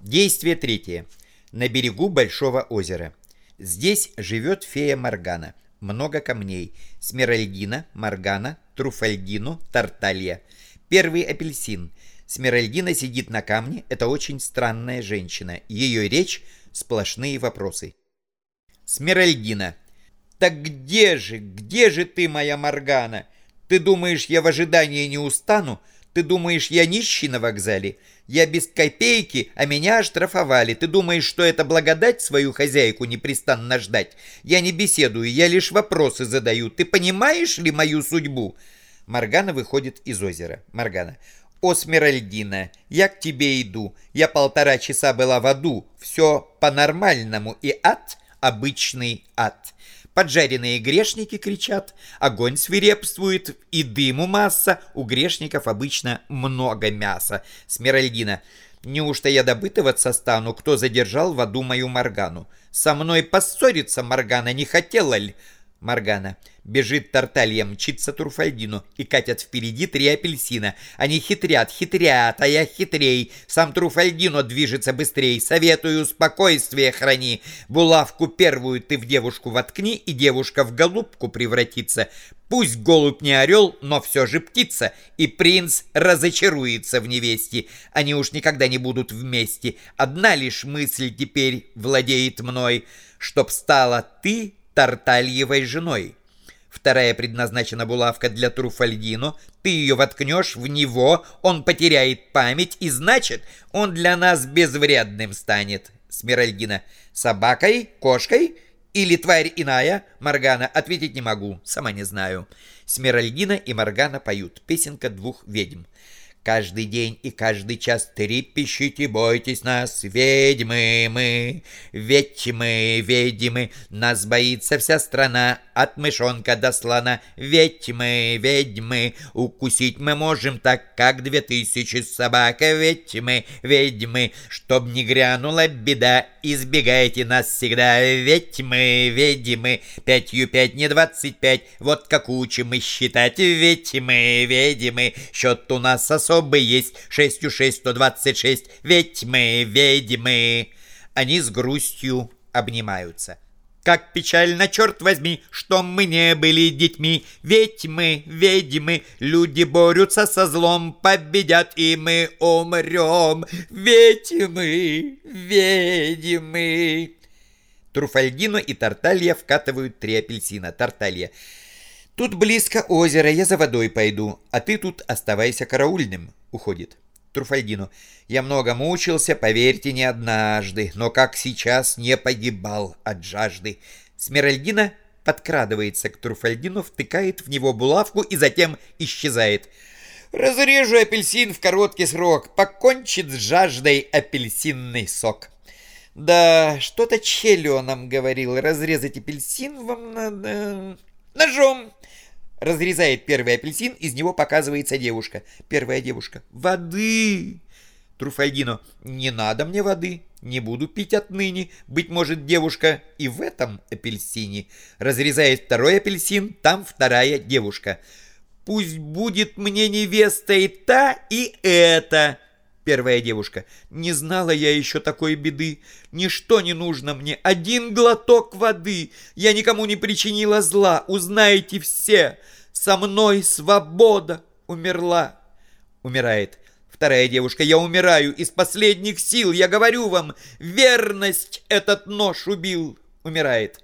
Действие третье. На берегу большого озера. Здесь живет фея Моргана. Много камней. Смиральдина, Моргана, Труфальдину, Тарталья. Первый апельсин. Смиральдина сидит на камне. Это очень странная женщина. Ее речь – сплошные вопросы. Смиральдина. «Так где же, где же ты, моя Моргана? Ты думаешь, я в ожидании не устану? Ты думаешь, я нищий на вокзале? Я без копейки, а меня оштрафовали. Ты думаешь, что это благодать свою хозяйку непрестанно ждать? Я не беседую, я лишь вопросы задаю. Ты понимаешь ли мою судьбу?» Моргана выходит из озера. Моргана. «О, Смиральдина, я к тебе иду. Я полтора часа была в аду. Все по-нормальному. И ад — обычный ад. Поджаренные грешники кричат, огонь свирепствует и дыму масса, у грешников обычно много мяса. Смиральдина. Неужто я допытываться стану, кто задержал в аду мою Моргану? Со мной поссориться Моргана не хотела ли? Моргана. Бежит Тарталья, мчится Турфальдину и катят впереди три апельсина. Они хитрят, хитрят, а я хитрей. Сам Труфальдино движется быстрей. Советую, спокойствие храни. Булавку первую ты в девушку воткни, и девушка в голубку превратится. Пусть голубь не орел, но все же птица, и принц разочаруется в невесте. Они уж никогда не будут вместе. Одна лишь мысль теперь владеет мной, чтоб стала ты Тартальевой женой. Вторая предназначена булавка для Труфальдино. Ты ее воткнешь в него, он потеряет память, и значит, он для нас безвредным станет. Смиральдина. Собакой? Кошкой? Или тварь иная? Моргана. Ответить не могу, сама не знаю. Смиральдина и Моргана поют. Песенка двух ведьм. Каждый день и каждый час трепещите, бойтесь нас, ведьмы мы, ведьмы, ведьмы, нас боится вся страна, от мышонка до слона, ведьмы, ведьмы, укусить мы можем так, как две тысячи собак, ведьмы, ведьмы, чтоб не грянула беда, избегайте нас всегда, ведьмы, ведьмы, пятью пять, не двадцать пять, вот как учим мы считать, ведьмы, ведьмы, счет у нас особый, особый есть, шестью шесть, сто двадцать шесть, ведьмы, ведьмы. Они с грустью обнимаются. Как печально, черт возьми, что мы не были детьми. Ведьмы, ведьмы, люди борются со злом, победят и мы умрем. Ведьмы, ведьмы. Труфальдино и Тарталья вкатывают три апельсина. Тарталья. Тут близко озеро, я за водой пойду, а ты тут оставайся караульным. Уходит. Труфальдину. Я много мучился, поверьте, не однажды, но как сейчас не погибал от жажды. Смиральдина подкрадывается к Труфальдину, втыкает в него булавку и затем исчезает. Разрежу апельсин в короткий срок, покончит с жаждой апельсинный сок. Да, что-то Челио нам говорил, разрезать апельсин вам надо... Ножом! Разрезает первый апельсин, из него показывается девушка. Первая девушка. Воды! Труфальдино. Не надо мне воды. Не буду пить отныне. Быть может, девушка и в этом апельсине. Разрезает второй апельсин, там вторая девушка. Пусть будет мне невеста и та, и эта. Первая девушка. Не знала я еще такой беды. Ничто не нужно мне. Один глоток воды. Я никому не причинила зла. Узнаете все. Со мной свобода умерла. Умирает. Вторая девушка. Я умираю из последних сил. Я говорю вам, верность этот нож убил. Умирает.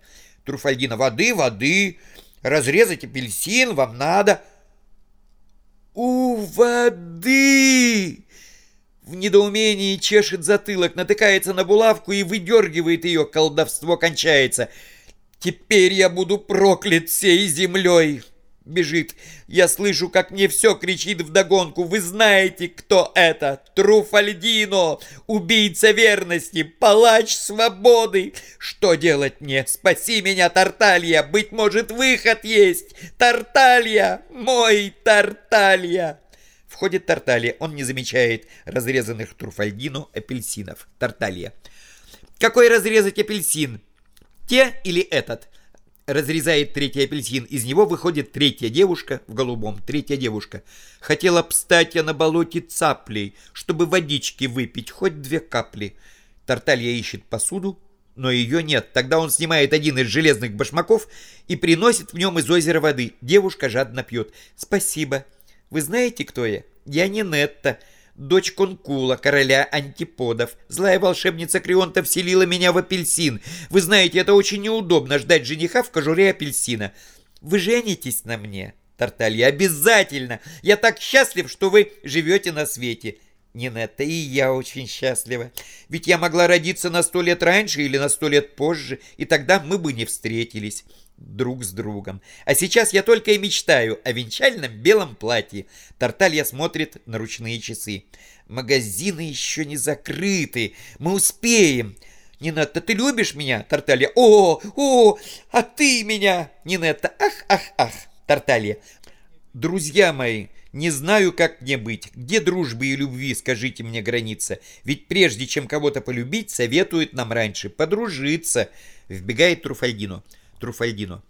Труфальдина. Воды, воды. Разрезать апельсин вам надо. У воды! В недоумении чешет затылок, натыкается на булавку и выдергивает ее. Колдовство кончается. Теперь я буду проклят всей землей. Бежит. Я слышу, как мне все кричит вдогонку. Вы знаете, кто это? Труфальдино, убийца верности, палач свободы. Что делать мне? Спаси меня, Тарталья. Быть может, выход есть. Тарталья, мой Тарталья. Входит Тарталья. Он не замечает разрезанных Труфальдино апельсинов. Тарталья. Какой разрезать апельсин? Те или этот? разрезает третий апельсин. Из него выходит третья девушка в голубом. Третья девушка. Хотела обстать я на болоте цаплей, чтобы водички выпить, хоть две капли. Тарталья ищет посуду, но ее нет. Тогда он снимает один из железных башмаков и приносит в нем из озера воды. Девушка жадно пьет. «Спасибо. Вы знаете, кто я? Я не Нетта дочь Конкула, короля антиподов. Злая волшебница Крионта вселила меня в апельсин. Вы знаете, это очень неудобно ждать жениха в кожуре апельсина. Вы женитесь на мне, Тарталья, обязательно. Я так счастлив, что вы живете на свете. Нинетта, и я очень счастлива. Ведь я могла родиться на сто лет раньше или на сто лет позже, и тогда мы бы не встретились друг с другом. А сейчас я только и мечтаю о венчальном белом платье. Тарталья смотрит на ручные часы. Магазины еще не закрыты. Мы успеем. Нинетта, ты любишь меня? Тарталья. О, о, а ты меня? Нинетта. Ах, ах, ах. Тарталья. Друзья мои, не знаю, как мне быть. Где дружбы и любви, скажите мне, граница? Ведь прежде чем кого-то полюбить, советуют нам раньше подружиться. Вбегает Труфальдино. Труфальдино.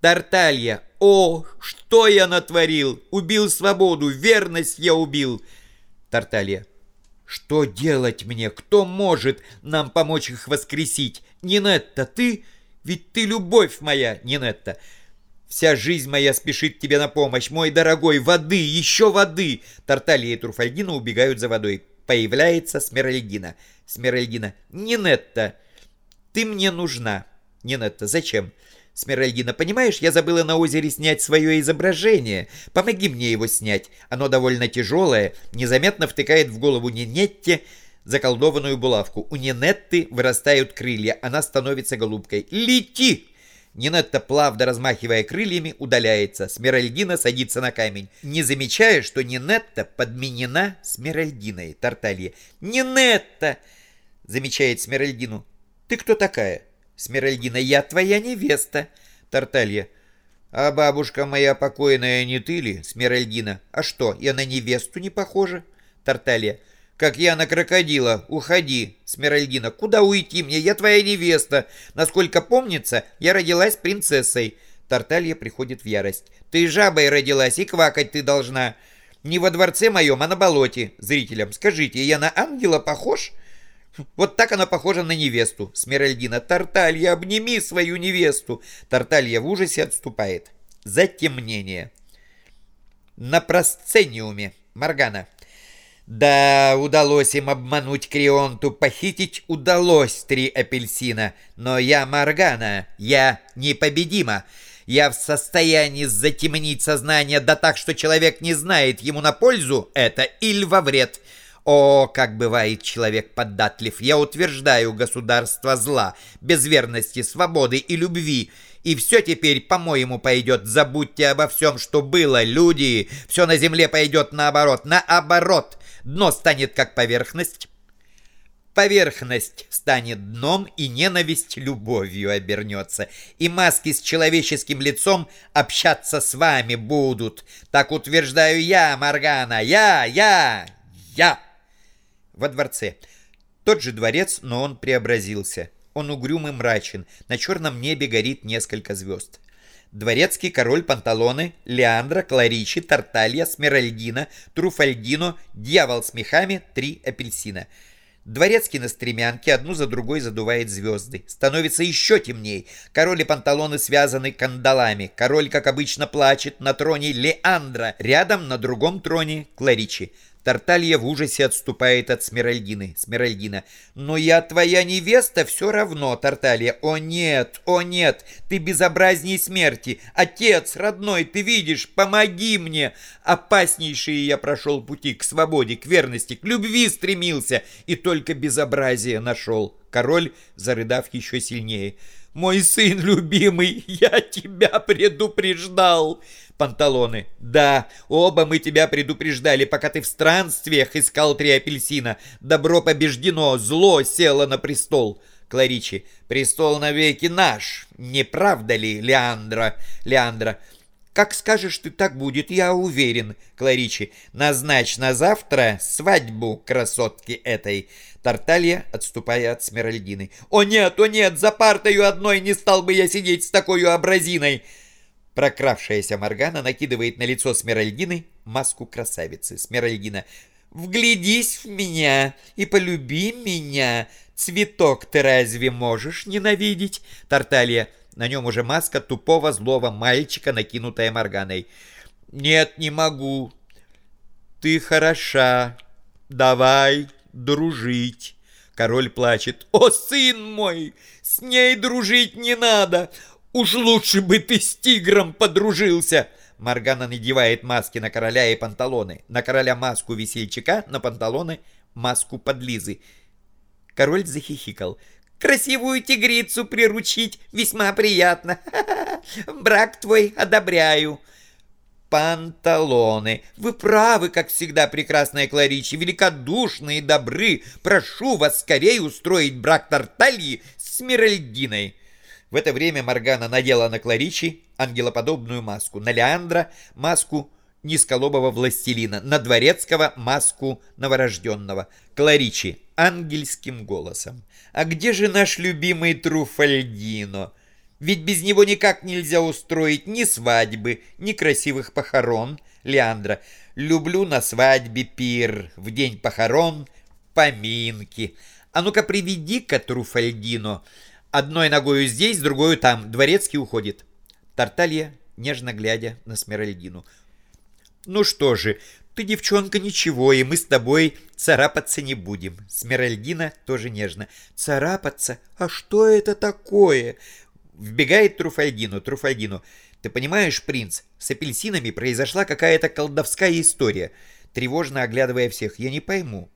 Тарталья, о, что я натворил? Убил свободу, верность я убил. Тарталья. Что делать мне? Кто может нам помочь их воскресить? Нинетта, ты? Ведь ты любовь моя, Нинетта. Вся жизнь моя спешит тебе на помощь, мой дорогой, воды, еще воды. Тарталья и Труфальдина убегают за водой. Появляется Смиральдина. Смиральдина. Нинетта, ты мне нужна. Нинетта, зачем? Смиральдина, понимаешь, я забыла на озере снять свое изображение. Помоги мне его снять. Оно довольно тяжелое, незаметно втыкает в голову Нинетте заколдованную булавку. У Нинетты вырастают крылья, она становится голубкой. Лети! Нинетта, плавно размахивая крыльями, удаляется. Смиральдина садится на камень, не замечая, что Нинетта подменена Смиральдиной. Тарталья. «Нинетта!» замечает Смиральдину. «Ты кто такая?» Смиральдина, я твоя невеста. Тарталья. А бабушка моя покойная не ты ли, Смиральдина? А что, я на невесту не похожа? Тарталья. Как я на крокодила. Уходи, Смиральдина. Куда уйти мне? Я твоя невеста. Насколько помнится, я родилась принцессой. Тарталья приходит в ярость. Ты жабой родилась, и квакать ты должна. Не во дворце моем, а на болоте. Зрителям скажите, я на ангела похож? Вот так она похожа на невесту. Смиральдина. Тарталья, обними свою невесту. Тарталья в ужасе отступает. Затемнение. На просцениуме. Маргана. Да, удалось им обмануть Крионту, похитить удалось три апельсина. Но я Маргана, я непобедима. Я в состоянии затемнить сознание, да так, что человек не знает ему на пользу это или во вред. О, как бывает человек податлив! Я утверждаю государство зла, без верности, свободы и любви. И все теперь, по-моему, пойдет. Забудьте обо всем, что было, люди. Все на земле пойдет наоборот, наоборот. Дно станет как поверхность. Поверхность станет дном, и ненависть любовью обернется. И маски с человеческим лицом общаться с вами будут. Так утверждаю я, Маргана. Я, я, я во дворце. Тот же дворец, но он преобразился. Он угрюм и мрачен, на черном небе горит несколько звезд. Дворецкий король Панталоны, Леандра, Кларичи, Тарталья, Смиральдина, Труфальдино, Дьявол с мехами, три апельсина. Дворецкий на стремянке одну за другой задувает звезды. Становится еще темней. Король и панталоны связаны кандалами. Король, как обычно, плачет на троне Леандра. Рядом на другом троне Кларичи. Тарталья в ужасе отступает от Смиральдины. Смиральдина. «Но я твоя невеста все равно, Тарталья. О нет, о нет, ты безобразней смерти. Отец, родной, ты видишь, помоги мне. Опаснейшие я прошел пути к свободе, к верности, к любви стремился, и только безобразие нашел». Король, зарыдав еще сильнее. «Мой сын любимый, я тебя предупреждал!» Панталоны. «Да, оба мы тебя предупреждали, пока ты в странствиях искал три апельсина. Добро побеждено, зло село на престол». Кларичи. «Престол навеки наш, не правда ли, Леандра?» Леандра. Как скажешь ты, так будет, я уверен, Кларичи. Назначь на завтра свадьбу красотки этой. Тарталья, отступая от Смиральдины. О нет, о нет, за партою одной не стал бы я сидеть с такой абразиной. Прокравшаяся Моргана накидывает на лицо Смиральдины маску красавицы. Смиральдина. «Вглядись в меня и полюби меня. Цветок ты разве можешь ненавидеть?» Тарталья. На нем уже маска тупого злого мальчика, накинутая Морганой. «Нет, не могу. Ты хороша. Давай дружить». Король плачет. «О, сын мой, с ней дружить не надо. Уж лучше бы ты с тигром подружился». Моргана надевает маски на короля и панталоны. На короля маску весельчака, на панталоны маску подлизы. Король захихикал. Красивую тигрицу приручить весьма приятно. Брак твой одобряю. Панталоны. Вы правы, как всегда, прекрасная Кларичи, великодушные и добры. Прошу вас скорее устроить брак Тартальи с Миральдиной. В это время Моргана надела на Кларичи ангелоподобную маску, на Леандра маску низколобого властелина, на Дворецкого маску новорожденного, Кларичи ангельским голосом. «А где же наш любимый Труфальдино? Ведь без него никак нельзя устроить ни свадьбы, ни красивых похорон, Леандра. Люблю на свадьбе пир, в день похорон поминки. А ну-ка приведи-ка Труфальдино. Одной ногою здесь, другой там. Дворецкий уходит». Тарталья, нежно глядя на Смиральдину. «Ну что же, ты, девчонка, ничего, и мы с тобой царапаться не будем». Смиральдина тоже нежно. «Царапаться? А что это такое?» Вбегает Труфальдину. Труфальдину. «Ты понимаешь, принц, с апельсинами произошла какая-то колдовская история». Тревожно оглядывая всех. «Я не пойму.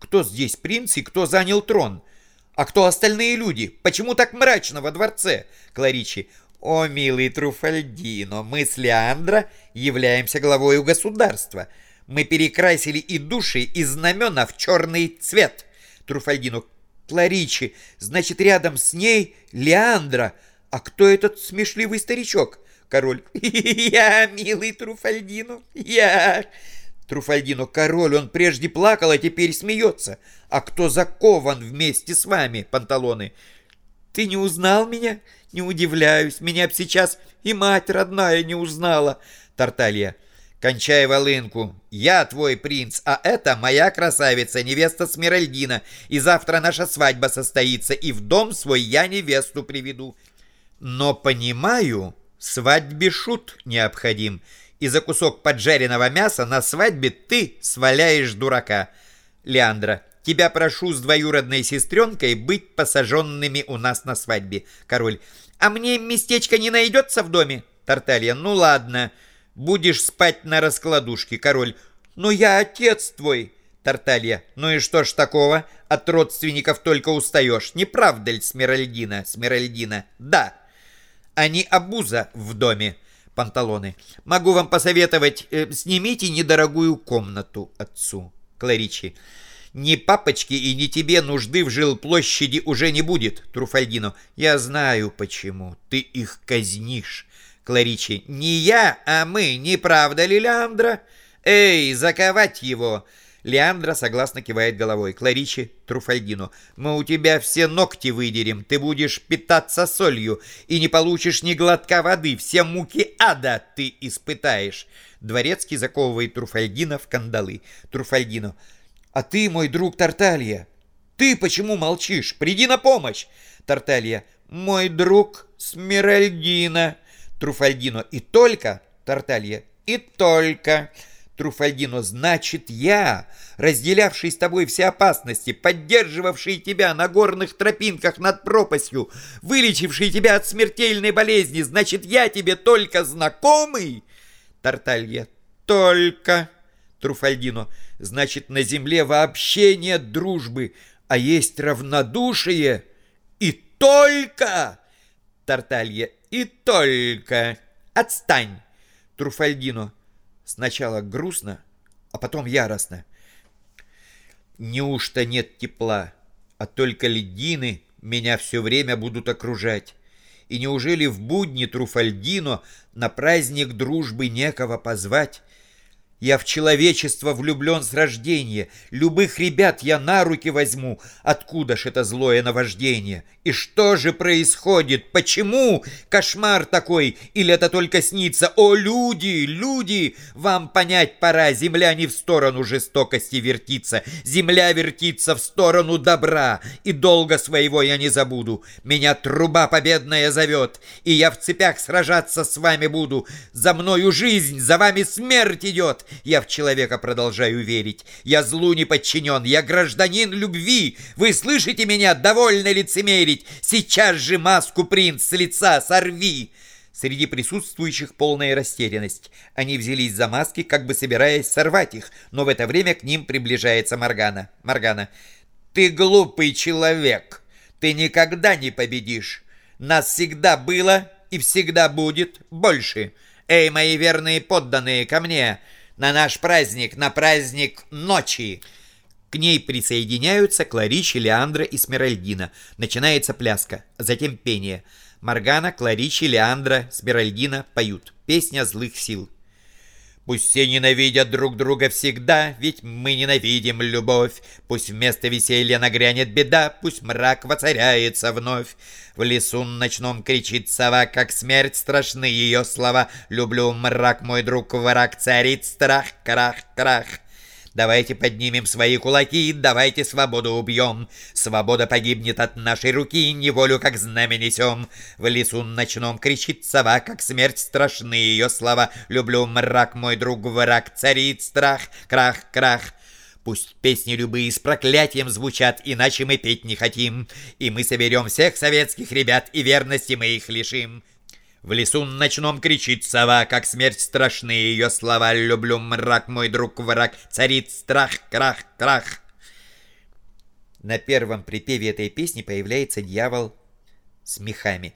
Кто здесь принц и кто занял трон?» «А кто остальные люди? Почему так мрачно во дворце?» Кларичи. «О, милый Труфальдино, мы с Леандро являемся главою государства. Мы перекрасили и души, и знамена в черный цвет». Труфальдино. «Кларичи, значит, рядом с ней Леандра. А кто этот смешливый старичок?» Король. «Я, милый Труфальдино, я...» Труфальдино, король, он прежде плакал, а теперь смеется. А кто закован вместе с вами, панталоны? Ты не узнал меня? Не удивляюсь, меня б сейчас и мать родная не узнала. Тарталья. Кончай волынку. Я твой принц, а это моя красавица, невеста Смиральдина. И завтра наша свадьба состоится, и в дом свой я невесту приведу. Но понимаю, свадьбе шут необходим. И за кусок поджаренного мяса на свадьбе ты сваляешь дурака. Леандра. Тебя прошу с двоюродной сестренкой быть посаженными у нас на свадьбе. Король. А мне местечко не найдется в доме? Тарталья. Ну ладно. Будешь спать на раскладушке. Король. Но я отец твой. Тарталья. Ну и что ж такого? От родственников только устаешь. Не правда ли, Смиральдина? Смиральдина. Да. Они обуза в доме. Панталоны. Могу вам посоветовать, э, снимите недорогую комнату отцу. Кларичи. Ни папочки и ни тебе нужды в жилплощади уже не будет, Труфальдино. Я знаю почему. Ты их казнишь. Кларичи. Не я, а мы, не правда ли, Леандра? Эй, заковать его. Леандра согласно кивает головой. Кларичи Труфальдино. Мы у тебя все ногти выдерем. Ты будешь питаться солью и не получишь ни глотка воды. Все муки ада ты испытаешь. Дворецкий заковывает Труфальдина в кандалы. Труфальдино. А ты, мой друг Тарталья, ты почему молчишь? Приди на помощь. Тарталья, мой друг Смиральдина. Труфальдино, и только, Тарталья, и только. Труфальдино, значит, я, разделявший с тобой все опасности, поддерживавший тебя на горных тропинках над пропастью, вылечивший тебя от смертельной болезни, значит, я тебе только знакомый? Тарталья, только. Труфальдино. Значит, на земле вообще нет дружбы, а есть равнодушие. И только... Тарталья. И только... Отстань. Труфальдино. Сначала грустно, а потом яростно. Неужто нет тепла, а только ледины меня все время будут окружать? И неужели в будни Труфальдино на праздник дружбы некого позвать? Я в человечество влюблен с рождения. Любых ребят я на руки возьму. Откуда ж это злое наваждение? И что же происходит? Почему кошмар такой? Или это только снится? О, люди, люди! Вам понять пора. Земля не в сторону жестокости вертится. Земля вертится в сторону добра. И долго своего я не забуду. Меня труба победная зовет. И я в цепях сражаться с вами буду. За мною жизнь, за вами смерть идет. Я в человека продолжаю верить. Я злу не подчинен, я гражданин любви. Вы слышите меня? Довольно лицемерить. Сейчас же маску, принц, с лица сорви. Среди присутствующих полная растерянность. Они взялись за маски, как бы собираясь сорвать их, но в это время к ним приближается Моргана. Моргана. «Ты глупый человек! Ты никогда не победишь! Нас всегда было и всегда будет больше! Эй, мои верные подданные, ко мне! На наш праздник, на праздник ночи!» К ней присоединяются Кларичи, Леандра и Смиральдина. Начинается пляска, затем пение. Маргана, Кларичи, Леандра, Смиральдина поют. Песня злых сил. Пусть все ненавидят друг друга всегда, ведь мы ненавидим любовь. Пусть вместо веселья нагрянет беда, пусть мрак воцаряется вновь. В лесу ночном кричит сова, как смерть страшны ее слова. Люблю мрак, мой друг, враг, царит страх, крах, крах. Давайте поднимем свои кулаки, давайте свободу убьем. Свобода погибнет от нашей руки, неволю как знамя несем. В лесу ночном кричит сова, как смерть страшны ее слова. Люблю мрак, мой друг, враг, царит страх, крах, крах. Пусть песни любые с проклятием звучат, иначе мы петь не хотим. И мы соберем всех советских ребят, и верности мы их лишим. В лесу ночном кричит сова, как смерть страшны ее слова. Люблю мрак, мой друг, враг, царит страх, крах, крах. На первом припеве этой песни появляется дьявол с мехами.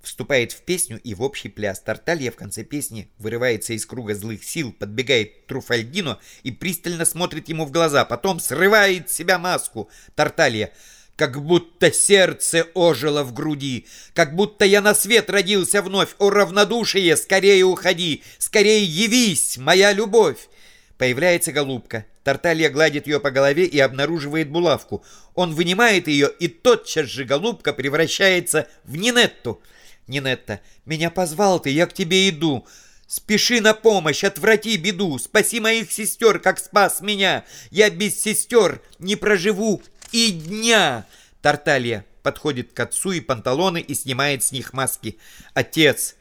Вступает в песню и в общий пляс. Тарталья в конце песни вырывается из круга злых сил, подбегает к Труфальдино и пристально смотрит ему в глаза. Потом срывает с себя маску. Тарталья как будто сердце ожило в груди, как будто я на свет родился вновь. О, равнодушие, скорее уходи, скорее явись, моя любовь. Появляется голубка. Тарталья гладит ее по голове и обнаруживает булавку. Он вынимает ее, и тотчас же голубка превращается в Нинетту. Нинетта, меня позвал ты, я к тебе иду. Спеши на помощь, отврати беду, спаси моих сестер, как спас меня. Я без сестер не проживу и дня. Тарталья подходит к отцу и панталоны и снимает с них маски. Отец,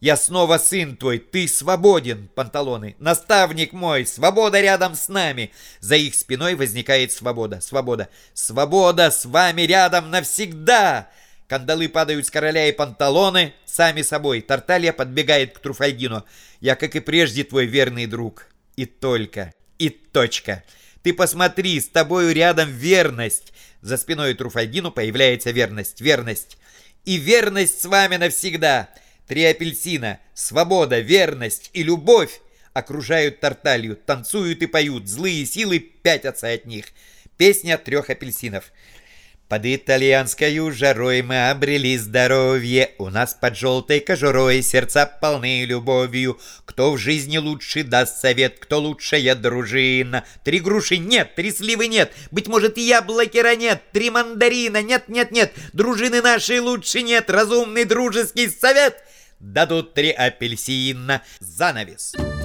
я снова сын твой, ты свободен, панталоны. Наставник мой, свобода рядом с нами. За их спиной возникает свобода, свобода. Свобода с вами рядом навсегда. Кандалы падают с короля и панталоны сами собой. Тарталья подбегает к Труфальдину. Я, как и прежде, твой верный друг. И только, и точка. Ты посмотри, с тобою рядом верность. За спиной Труфальдину появляется верность, верность. И верность с вами навсегда. Три апельсина, свобода, верность и любовь окружают Тарталью, танцуют и поют. Злые силы пятятся от них. Песня трех апельсинов. Под итальянской жарой мы обрели здоровье, У нас под желтой кожурой сердца полны любовью. Кто в жизни лучше даст совет, кто лучшая дружина? Три груши нет, три сливы нет, быть может яблоки ранет, Три мандарина нет, нет, нет, дружины нашей лучше нет, Разумный дружеский совет дадут три апельсина. Занавес. Занавес.